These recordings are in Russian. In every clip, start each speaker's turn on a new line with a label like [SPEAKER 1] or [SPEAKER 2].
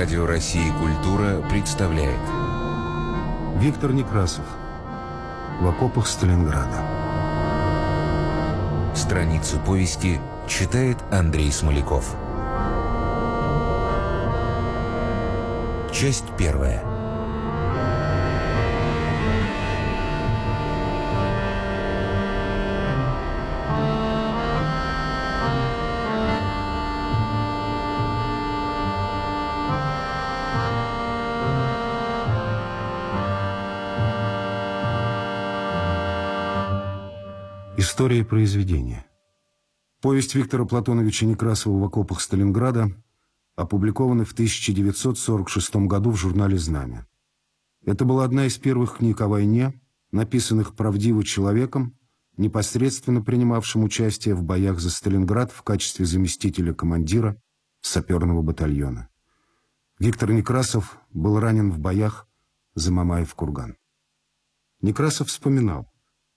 [SPEAKER 1] Радио России «Культура» представляет.
[SPEAKER 2] Виктор Некрасов. В окопах Сталинграда
[SPEAKER 1] Страницу повести читает Андрей Смоляков. Часть первая
[SPEAKER 2] История произведения. Повесть Виктора Платоновича Некрасова «В окопах Сталинграда» опубликована в 1946 году в журнале «Знамя». Это была одна из первых книг о войне, написанных правдиво человеком, непосредственно принимавшим участие в боях за Сталинград в качестве заместителя командира саперного батальона. Виктор Некрасов был ранен в боях за Мамаев-Курган. Некрасов вспоминал,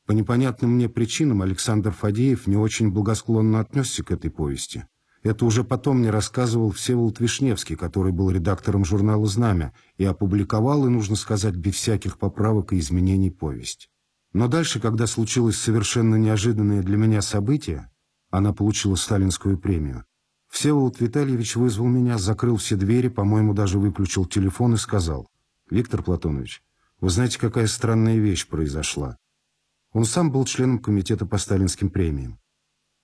[SPEAKER 2] по непонятным мне причинам Александр Фадеев не очень благосклонно отнесся к этой повести. Это уже потом мне рассказывал Всеволод Вишневский, который был редактором журнала «Знамя» и опубликовал, и, нужно сказать, без всяких поправок и изменений повесть. Но дальше, когда случилось совершенно неожиданное для меня событие, она получила сталинскую премию, Всеволод Витальевич вызвал меня, закрыл все двери, по-моему, даже выключил телефон и сказал, «Виктор Платонович, вы знаете, какая странная вещь произошла? Он сам был членом комитета по сталинским премиям.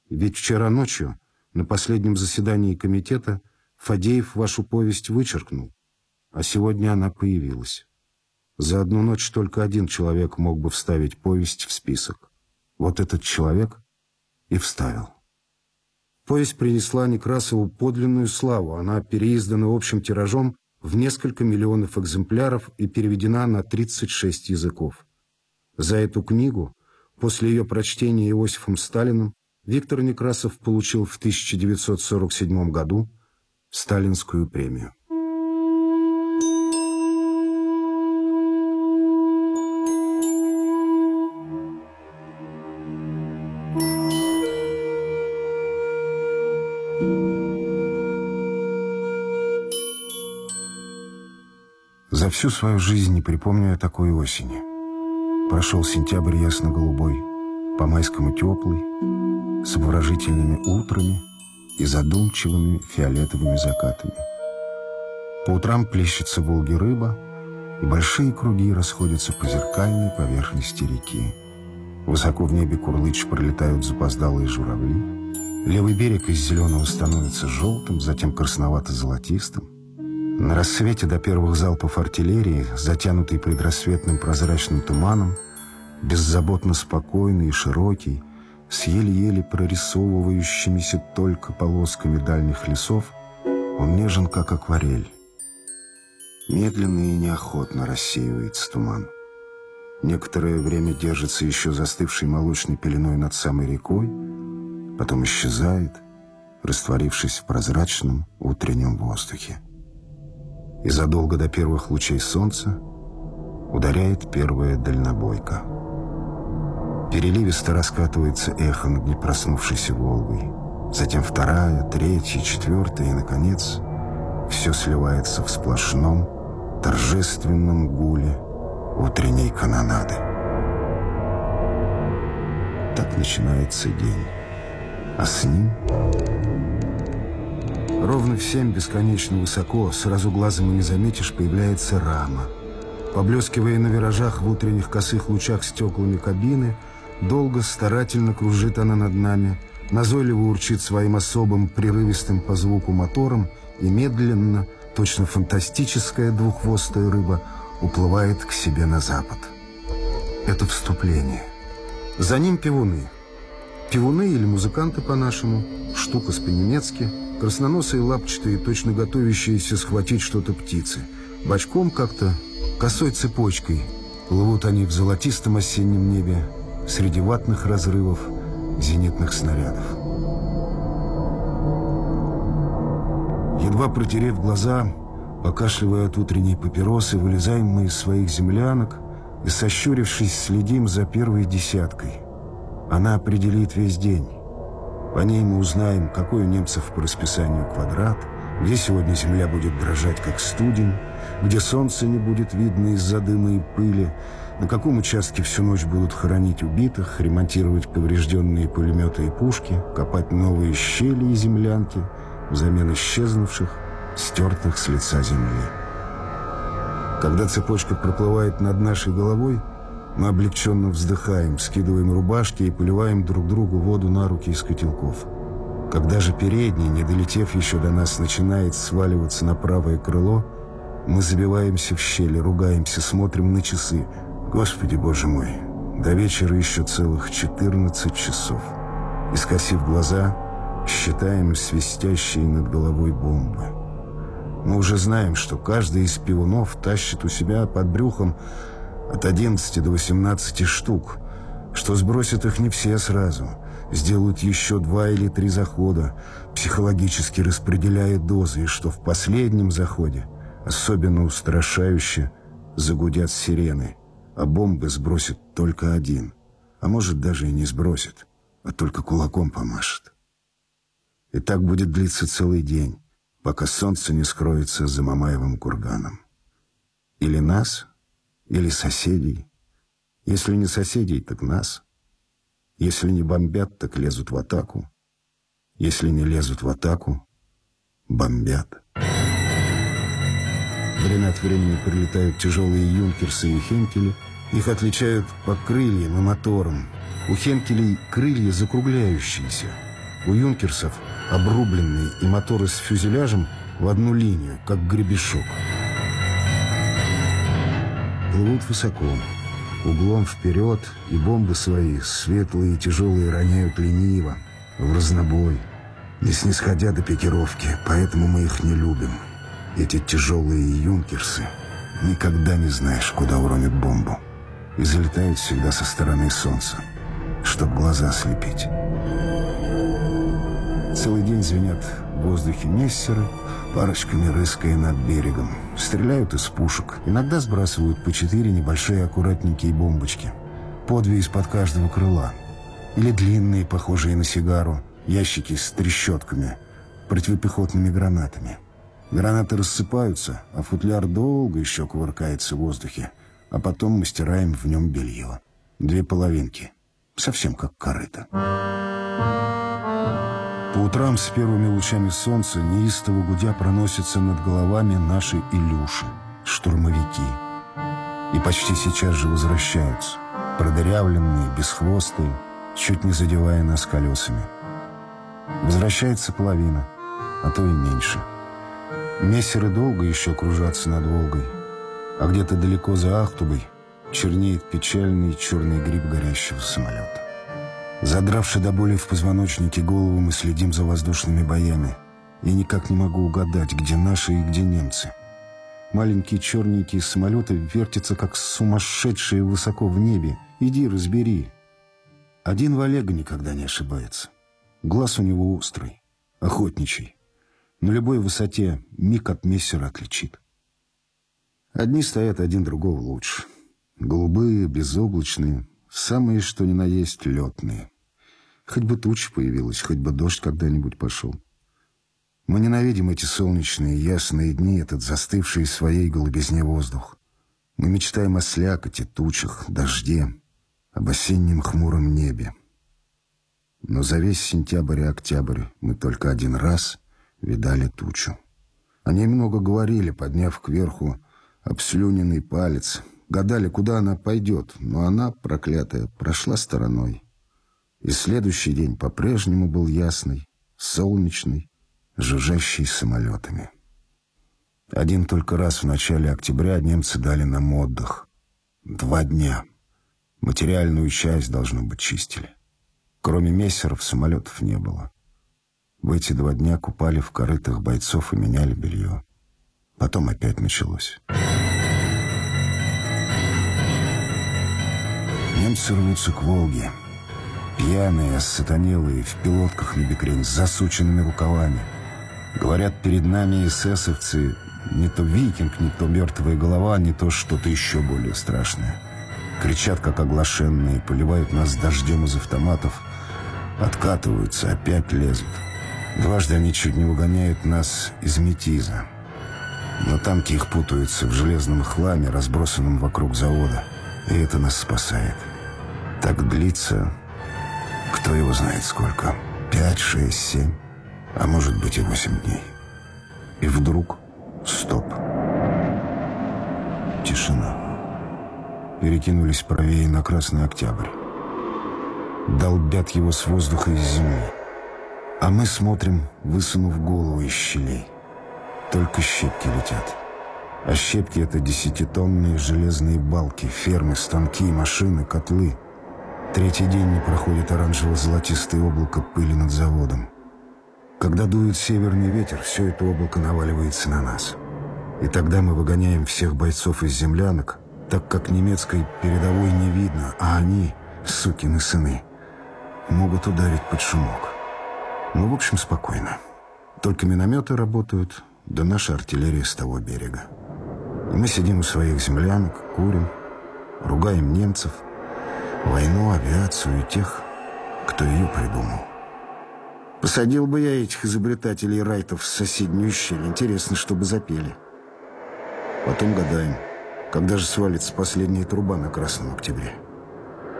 [SPEAKER 2] Ведь вчера ночью, на последнем заседании комитета, Фадеев вашу повесть вычеркнул, а сегодня она появилась. За одну ночь только один человек мог бы вставить повесть в список. Вот этот человек и вставил. Повесть принесла Некрасову подлинную славу. Она переиздана общим тиражом в несколько миллионов экземпляров и переведена на 36 языков. За эту книгу После ее прочтения Иосифом Сталиным Виктор Некрасов получил в 1947 году Сталинскую премию. За всю свою жизнь не припомню я такой осени. Прошел сентябрь ясно-голубой, по-майскому теплый, с обворожительными утрами и задумчивыми фиолетовыми закатами. По утрам плещется Волги рыба, и большие круги расходятся по зеркальной поверхности реки. Высоко в небе курлыч пролетают запоздалые журавли. Левый берег из зеленого становится желтым, затем красновато-золотистым. На рассвете до первых залпов артиллерии, затянутый предрассветным прозрачным туманом, беззаботно спокойный и широкий, с еле-еле прорисовывающимися только полосками дальних лесов, он нежен, как акварель. Медленно и неохотно рассеивается туман. Некоторое время держится еще застывшей молочной пеленой над самой рекой, потом исчезает, растворившись в прозрачном утреннем воздухе и задолго до первых лучей солнца ударяет первая дальнобойка. Переливисто раскатывается эхо над непроснувшейся Волгой. Затем вторая, третья, четвертая и, наконец, все сливается в сплошном, торжественном гуле утренней канонады. Так начинается день. А с ним Ровно в семь, бесконечно высоко, сразу глазом и не заметишь, появляется рама. Поблескивая на виражах в утренних косых лучах стеклами кабины, долго, старательно кружит она над нами, назойливо урчит своим особым, прерывистым по звуку мотором и медленно, точно фантастическая двуххвостая рыба, уплывает к себе на запад. Это вступление. За ним пивуны. Пивуны или музыканты по-нашему, штука с-по-немецки – Красноносые лапчатые, точно готовящиеся схватить что-то птицы. Бочком как-то, косой цепочкой, плывут они в золотистом осеннем небе среди ватных разрывов зенитных снарядов. Едва протерев глаза, покашливая от утренней папиросы, вылезаем мы из своих землянок и, сощурившись, следим за первой десяткой. Она определит весь день. По ней мы узнаем, какой у немцев по расписанию квадрат, где сегодня земля будет дрожать, как студень, где солнце не будет видно из-за дыма и пыли, на каком участке всю ночь будут хоронить убитых, ремонтировать поврежденные пулеметы и пушки, копать новые щели и землянки взамен исчезнувших, стертых с лица земли. Когда цепочка проплывает над нашей головой, мы облегченно вздыхаем, скидываем рубашки и поливаем друг другу воду на руки из котелков. Когда же передний, не долетев еще до нас, начинает сваливаться на правое крыло, мы забиваемся в щели, ругаемся, смотрим на часы. Господи, Боже мой, до вечера еще целых 14 часов. И, скосив глаза, считаем свистящие над головой бомбы. Мы уже знаем, что каждый из пивунов тащит у себя под брюхом от 11 до 18 штук, что сбросят их не все сразу — сделают еще два или три захода, психологически распределяя дозы, и что в последнем заходе особенно устрашающе загудят сирены, а бомбы сбросит только один, а может даже и не сбросит, а только кулаком помашет. И так будет длиться целый день, пока солнце не скроется за Мамаевым курганом. Или нас, или соседей. Если не соседей, так нас — если не бомбят, так лезут в атаку. Если не лезут в атаку, бомбят. Время от времени прилетают тяжелые юнкерсы и хенкели. Их отличают по крыльям и моторам. У хенкелей крылья закругляющиеся. У юнкерсов обрубленные и моторы с фюзеляжем в одну линию, как гребешок. Плывут высоко углом вперед, и бомбы свои, светлые и тяжелые, роняют лениво, в разнобой, не снисходя до пикировки, поэтому мы их не любим. Эти тяжелые юнкерсы, никогда не знаешь, куда уронят бомбу, и залетают всегда со стороны солнца, чтоб глаза слепить. Целый день звенят воздухе мессеры, парочками рыская над берегом. Стреляют из пушек. Иногда сбрасывают по четыре небольшие аккуратненькие бомбочки. По две из-под каждого крыла. Или длинные, похожие на сигару, ящики с трещотками, противопехотными гранатами. Гранаты рассыпаются, а футляр долго еще кувыркается в воздухе. А потом мы стираем в нем белье. Две половинки. Совсем как корыто. По утрам с первыми лучами солнца неистово гудя проносятся над головами наши Илюши, штурмовики. И почти сейчас же возвращаются, продырявленные, бесхвостые, чуть не задевая нас колесами. Возвращается половина, а то и меньше. Мессеры долго еще кружатся над Волгой, а где-то далеко за Ахтубой чернеет печальный черный гриб горящего самолета. Задравши до боли в позвоночнике голову, мы следим за воздушными боями. Я никак не могу угадать, где наши и где немцы. Маленькие черненькие самолеты вертятся, как сумасшедшие высоко в небе. Иди, разбери. Один Валега никогда не ошибается. Глаз у него острый, охотничий. На любой высоте миг от мессера отличит. Одни стоят один другого лучше. Голубые, безоблачные, Самые, что ни на есть, летные. Хоть бы туча появилась, хоть бы дождь когда-нибудь пошел. Мы ненавидим эти солнечные, ясные дни, этот застывший в своей голубизне воздух. Мы мечтаем о слякоти, тучах, дожде, об осеннем хмуром небе. Но за весь сентябрь и октябрь мы только один раз видали тучу. О ней много говорили, подняв кверху обслюненный палец — Гадали, куда она пойдет, но она, проклятая, прошла стороной. И следующий день по-прежнему был ясный, солнечный, жужжащий самолетами. Один только раз в начале октября немцы дали нам отдых. Два дня. Материальную часть, должно быть, чистили. Кроме мессеров самолетов не было. В эти два дня купали в корытах бойцов и меняли белье. Потом опять началось. Немцы рвутся к Волге. Пьяные, осатанелые, в пилотках на бекрень, с засученными рукавами. Говорят, перед нами эсэсовцы не то викинг, не то мертвая голова, не то что-то еще более страшное. Кричат, как оглашенные, поливают нас дождем из автоматов, откатываются, опять лезут. Дважды они чуть не выгоняют нас из Метиза. Но танки их путаются в железном хламе, разбросанном вокруг завода. И это нас спасает. Так длится, кто его знает сколько. Пять, шесть, семь, а может быть и восемь дней. И вдруг стоп. Тишина. Перекинулись правее на Красный Октябрь. Долбят его с воздуха из земли. А мы смотрим, высунув голову из щелей. Только щепки летят. А щепки — это десятитонные железные балки, фермы, станки, машины, котлы. Третий день не проходит оранжево-золотистое облако пыли над заводом. Когда дует северный ветер, все это облако наваливается на нас. И тогда мы выгоняем всех бойцов из землянок, так как немецкой передовой не видно, а они, сукины сыны, могут ударить под шумок. Ну, в общем, спокойно. Только минометы работают, да наша артиллерия с того берега. И мы сидим у своих землянок, курим, ругаем немцев, войну, авиацию и тех, кто ее придумал. Посадил бы я этих изобретателей райтов в соседнюю щель. Интересно, чтобы запели. Потом гадаем, когда же свалится последняя труба на Красном Октябре.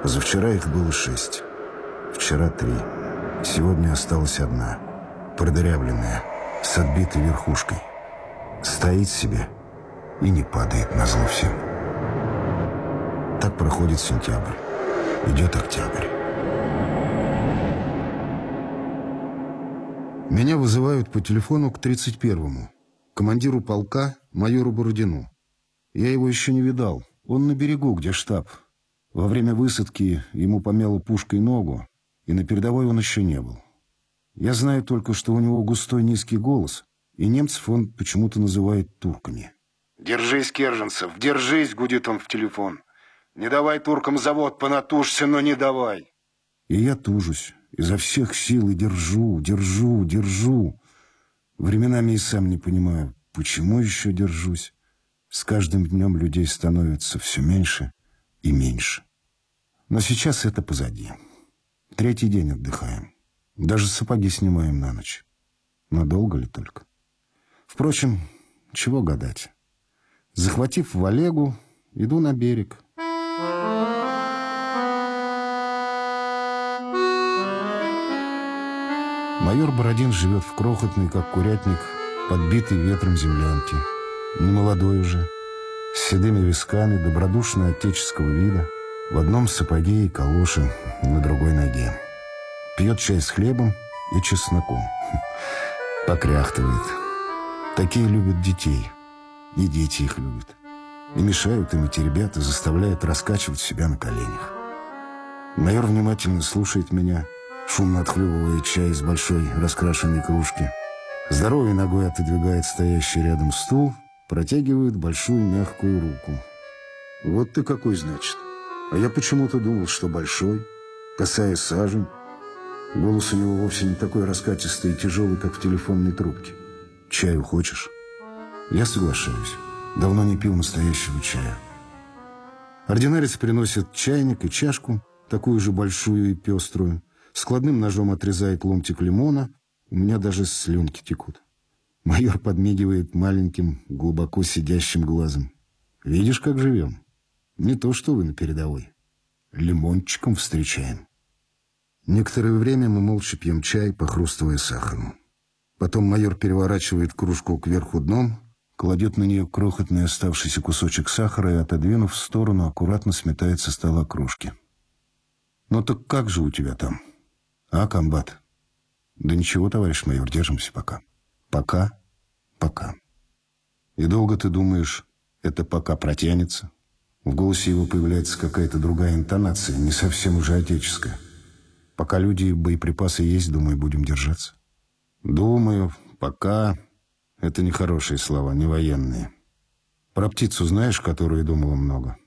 [SPEAKER 2] Позавчера их было шесть. Вчера три. Сегодня осталась одна. Продырявленная, с отбитой верхушкой. Стоит себе и не падает на зло всем. Так проходит сентябрь. Идет октябрь. Меня вызывают по телефону к 31-му, командиру полка, майору Бородину. Я его еще не видал. Он на берегу, где штаб. Во время высадки ему помяло пушкой ногу, и на передовой он еще не был. Я знаю только, что у него густой низкий голос, и немцев он почему-то называет турками. «Держись, Керженцев, держись!» — гудит он в телефон. «Не давай туркам завод, понатужься, но не давай!» И я тужусь, изо всех сил и держу, держу, держу. Временами и сам не понимаю, почему еще держусь. С каждым днем людей становится все меньше и меньше. Но сейчас это позади. Третий день отдыхаем. Даже сапоги снимаем на ночь. Надолго ли только? Впрочем, чего гадать. Захватив Валегу, иду на берег. Майор Бородин живет в крохотной, как курятник, подбитой ветром землянке. Немолодой уже, с седыми висками, добродушно отеческого вида — в одном сапоге и калоши, на другой ноге. Пьет чай с хлебом и чесноком. Покряхтывает. Такие любят детей. И дети их любят. И мешают им эти ребята, заставляют раскачивать себя на коленях. Майор внимательно слушает меня, шумно отхлебывая чай из большой раскрашенной кружки. Здоровой ногой отодвигает стоящий рядом стул, протягивает большую мягкую руку. «Вот ты какой, значит?» А я почему-то думал, что большой, касая сажень. Голос у него вовсе не такой раскатистый и тяжелый, как в телефонной трубке. «Чаю хочешь?» Я соглашаюсь. Давно не пил настоящего чая. Ординарец приносит чайник и чашку, такую же большую и пеструю. Складным ножом отрезает ломтик лимона. У меня даже слюнки текут. Майор подмигивает маленьким, глубоко сидящим глазом. «Видишь, как живем?» Не то, что вы на передовой. Лимончиком встречаем. Некоторое время мы молча пьем чай, похрустывая сахаром. Потом майор переворачивает кружку кверху дном, кладет на нее крохотный оставшийся кусочек сахара и, отодвинув в сторону, аккуратно сметает со стола кружки. «Ну так как же у тебя там?» «А, комбат?» «Да ничего, товарищ майор, держимся пока». «Пока? Пока». «И долго ты думаешь, это пока протянется?» В голосе его появляется какая-то другая интонация, не совсем уже отеческая. Пока люди и боеприпасы есть, думаю, будем держаться. Думаю, пока... Это нехорошие слова, не военные. Про птицу знаешь, которую думала много?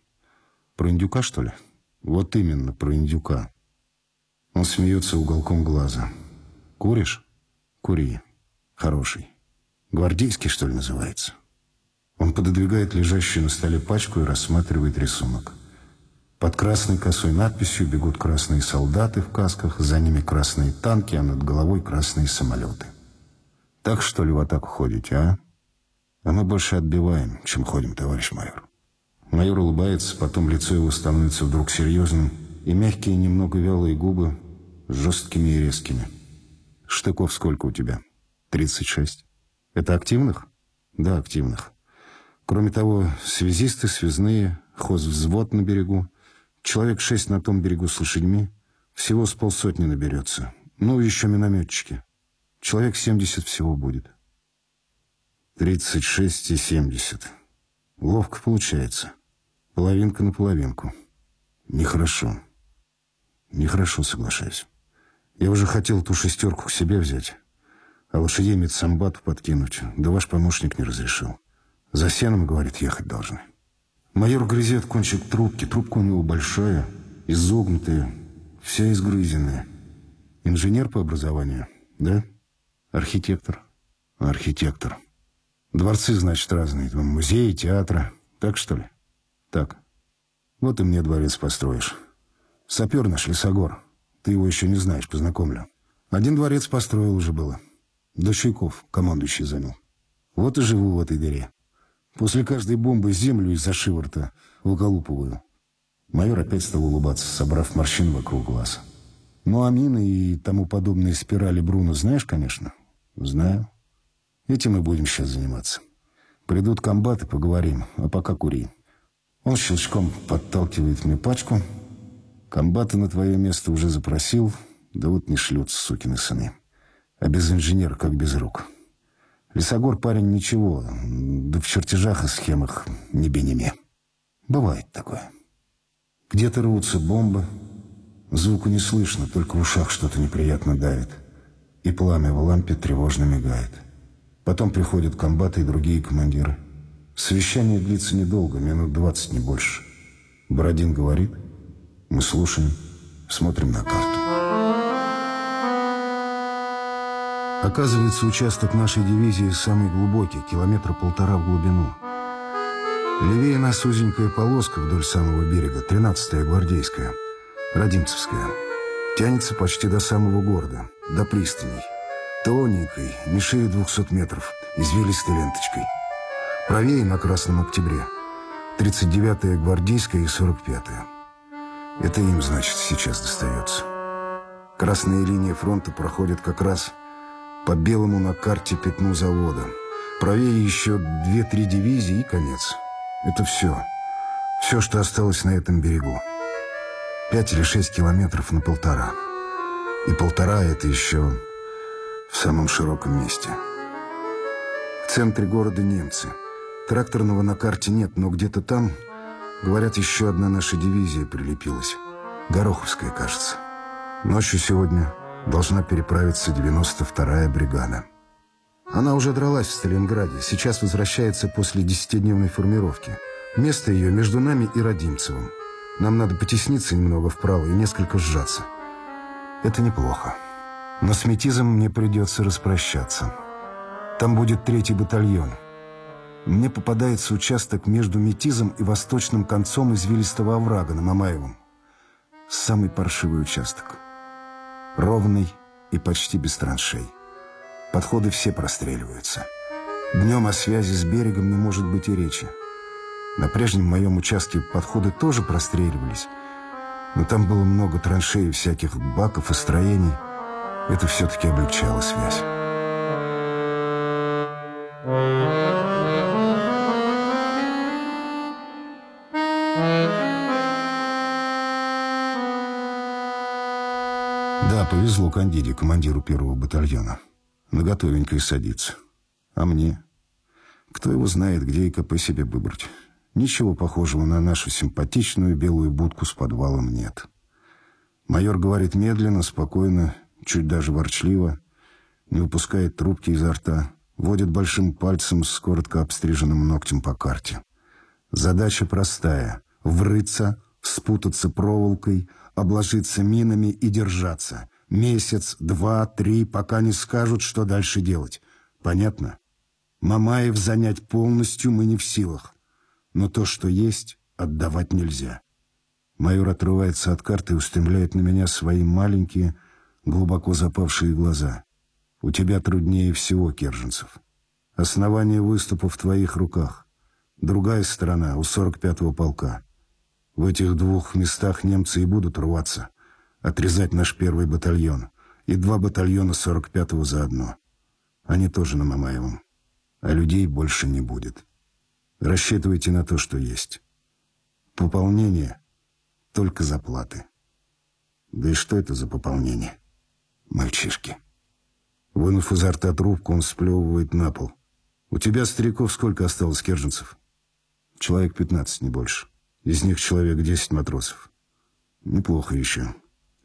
[SPEAKER 2] Про индюка, что ли? Вот именно, про индюка. Он смеется уголком глаза. Куришь? Кури. Хороший. Гвардейский, что ли, называется? Он пододвигает лежащую на столе пачку и рассматривает рисунок. Под красной косой надписью бегут красные солдаты в касках, за ними красные танки, а над головой красные самолеты. Так что ли в атаку ходите, а? А мы больше отбиваем, чем ходим, товарищ майор. Майор улыбается, потом лицо его становится вдруг серьезным, и мягкие, немного вялые губы жесткими и резкими. Штыков сколько у тебя? 36. Это активных? Да, активных. Кроме того, связисты, связные, хозвзвод на берегу, человек шесть на том берегу с лошадьми, всего с полсотни наберется. Ну, еще минометчики. Человек 70 всего будет. 36 и 70. Ловко получается. Половинка на половинку. Нехорошо. Нехорошо, соглашаюсь. Я уже хотел ту шестерку к себе взять, а лошадей медсамбату подкинуть, да ваш помощник не разрешил. За сеном, говорит, ехать должны. Майор грызет кончик трубки. Трубка у него большая, изогнутая, вся изгрызенная. Инженер по образованию, да? Архитектор. Архитектор. Дворцы, значит, разные. Музеи, театры. Так, что ли? Так. Вот и мне дворец построишь. Сапер наш, Лесогор. Ты его еще не знаешь, познакомлю. Один дворец построил уже было. Дощуйков, командующий занял. Вот и живу в этой дыре. После каждой бомбы землю из-за шиворта выколупываю. Майор опять стал улыбаться, собрав морщин вокруг глаз. Ну, амины и тому подобные спирали Бруно знаешь, конечно? Знаю. Этим мы будем сейчас заниматься. Придут комбаты, поговорим, а пока кури. Он щелчком подталкивает мне пачку, Комбата на твое место уже запросил, да вот не шлют, сукины сыны. А без инженера как без рук. Лесогор парень ничего, да в чертежах и схемах не бенеме. Бывает такое. Где-то рвутся бомбы, звуку не слышно, только в ушах что-то неприятно давит. И пламя в лампе тревожно мигает. Потом приходят комбаты и другие командиры. Совещание длится недолго, минут двадцать, не больше. Бородин говорит — мы слушаем, смотрим на карту. Оказывается, участок нашей дивизии самый глубокий, километра полтора в глубину. Левее нас узенькая полоска вдоль самого берега, 13-я гвардейская, Родимцевская. Тянется почти до самого города, до пристаней. Тоненькой, не шире 200 метров, извилистой ленточкой. Правее на Красном Октябре. 39-я гвардейская и 45-я. Это им, значит, сейчас достается. Красная линия фронта проходит как раз по белому на карте пятну завода. Правее еще две-три дивизии и конец. Это все. Все, что осталось на этом берегу. Пять или шесть километров на полтора. И полтора — это еще в самом широком месте. В центре города немцы. Тракторного на карте нет, но где-то там Говорят, еще одна наша дивизия прилепилась. Гороховская, кажется. Ночью сегодня должна переправиться 92-я бригада. Она уже дралась в Сталинграде, сейчас возвращается после десятидневной формировки. Место ее между нами и Родимцевым. Нам надо потесниться немного вправо и несколько сжаться. Это неплохо. Но с метизом мне придется распрощаться. Там будет третий батальон — мне попадается участок между Метизом и восточным концом извилистого оврага на Мамаевом. Самый паршивый участок. Ровный и почти без траншей. Подходы все простреливаются. Днем о связи с берегом не может быть и речи. На прежнем моем участке подходы тоже простреливались, но там было много траншей всяких баков и строений. Это все-таки облегчало связь. Да, повезло Кандиде, командиру первого батальона. Наготовенько и садиться. А мне? Кто его знает, где и КП себе выбрать? Ничего похожего на нашу симпатичную белую будку с подвалом нет. Майор говорит медленно, спокойно, чуть даже ворчливо, не выпускает трубки изо рта, водит большим пальцем с коротко обстриженным ногтем по карте. Задача простая — врыться, спутаться проволокой — обложиться минами и держаться. Месяц, два, три, пока не скажут, что дальше делать. Понятно? Мамаев занять полностью мы не в силах. Но то, что есть, отдавать нельзя. Майор отрывается от карты и устремляет на меня свои маленькие, глубоко запавшие глаза. У тебя труднее всего, Керженцев. Основание выступа в твоих руках. Другая сторона у 45-го полка. В этих двух местах немцы и будут рваться, отрезать наш первый батальон и два батальона 45-го заодно. Они тоже на Мамаевом. А людей больше не будет. Рассчитывайте на то, что есть. Пополнение — только заплаты. Да и что это за пополнение? Мальчишки. Вынув изо рта трубку, он сплевывает на пол. «У тебя, стариков, сколько осталось керженцев?» «Человек пятнадцать, не больше. Из них человек десять матросов. Неплохо еще.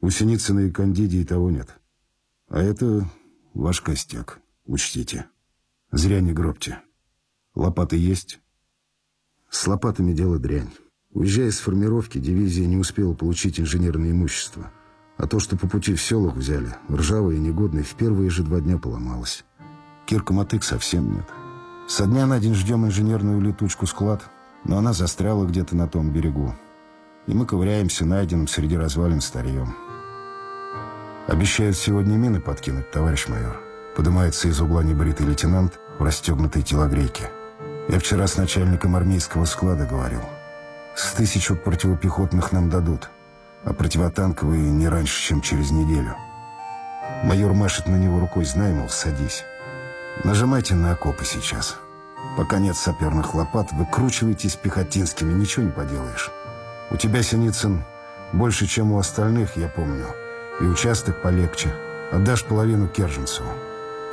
[SPEAKER 2] У Синицына и Кандиди и того нет. А это ваш костяк, учтите. Зря не гробьте. Лопаты есть?» «С лопатами дело дрянь. Уезжая с формировки, дивизия не успела получить инженерное имущество». А то, что по пути в селах взяли, ржавое и негодное, в первые же два дня поломалось. Кирка мотык совсем нет. Со дня на день ждем инженерную летучку-склад, но она застряла где-то на том берегу. И мы ковыряемся найденным среди развалин старьем. Обещают сегодня мины подкинуть, товарищ майор. Поднимается из угла небритый лейтенант в расстегнутой телогрейке. Я вчера с начальником армейского склада говорил. С тысячу противопехотных нам дадут а противотанковые не раньше, чем через неделю. Майор машет на него рукой, знай, мол, садись. Нажимайте на окопы сейчас. Пока нет саперных лопат, выкручивайтесь пехотинскими, ничего не поделаешь. У тебя, Синицын, больше, чем у остальных, я помню. И участок полегче. Отдашь половину Керженцеву.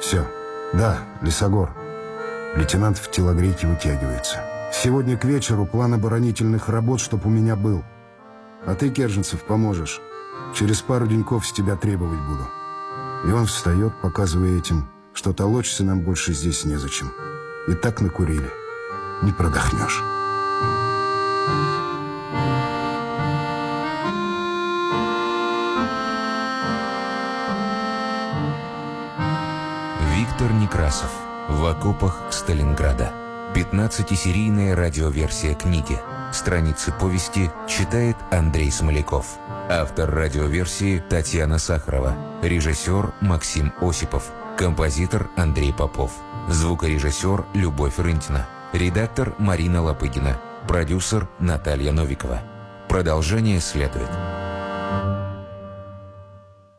[SPEAKER 2] Все. Да, Лесогор. Лейтенант в телогрейке вытягивается. Сегодня к вечеру план оборонительных работ, чтоб у меня был. А ты, Керженцев, поможешь. Через пару деньков с тебя требовать буду. И он встает, показывая этим, что толочься нам больше здесь незачем. И так накурили. Не продохнешь.
[SPEAKER 1] Виктор Некрасов. В окопах Сталинграда. 15-серийная радиоверсия книги. Страницы повести читает Андрей Смоляков. Автор радиоверсии Татьяна Сахарова. Режиссер Максим Осипов. Композитор Андрей Попов. Звукорежиссер Любовь Рынтина. Редактор Марина Лопыгина. Продюсер Наталья Новикова. Продолжение следует.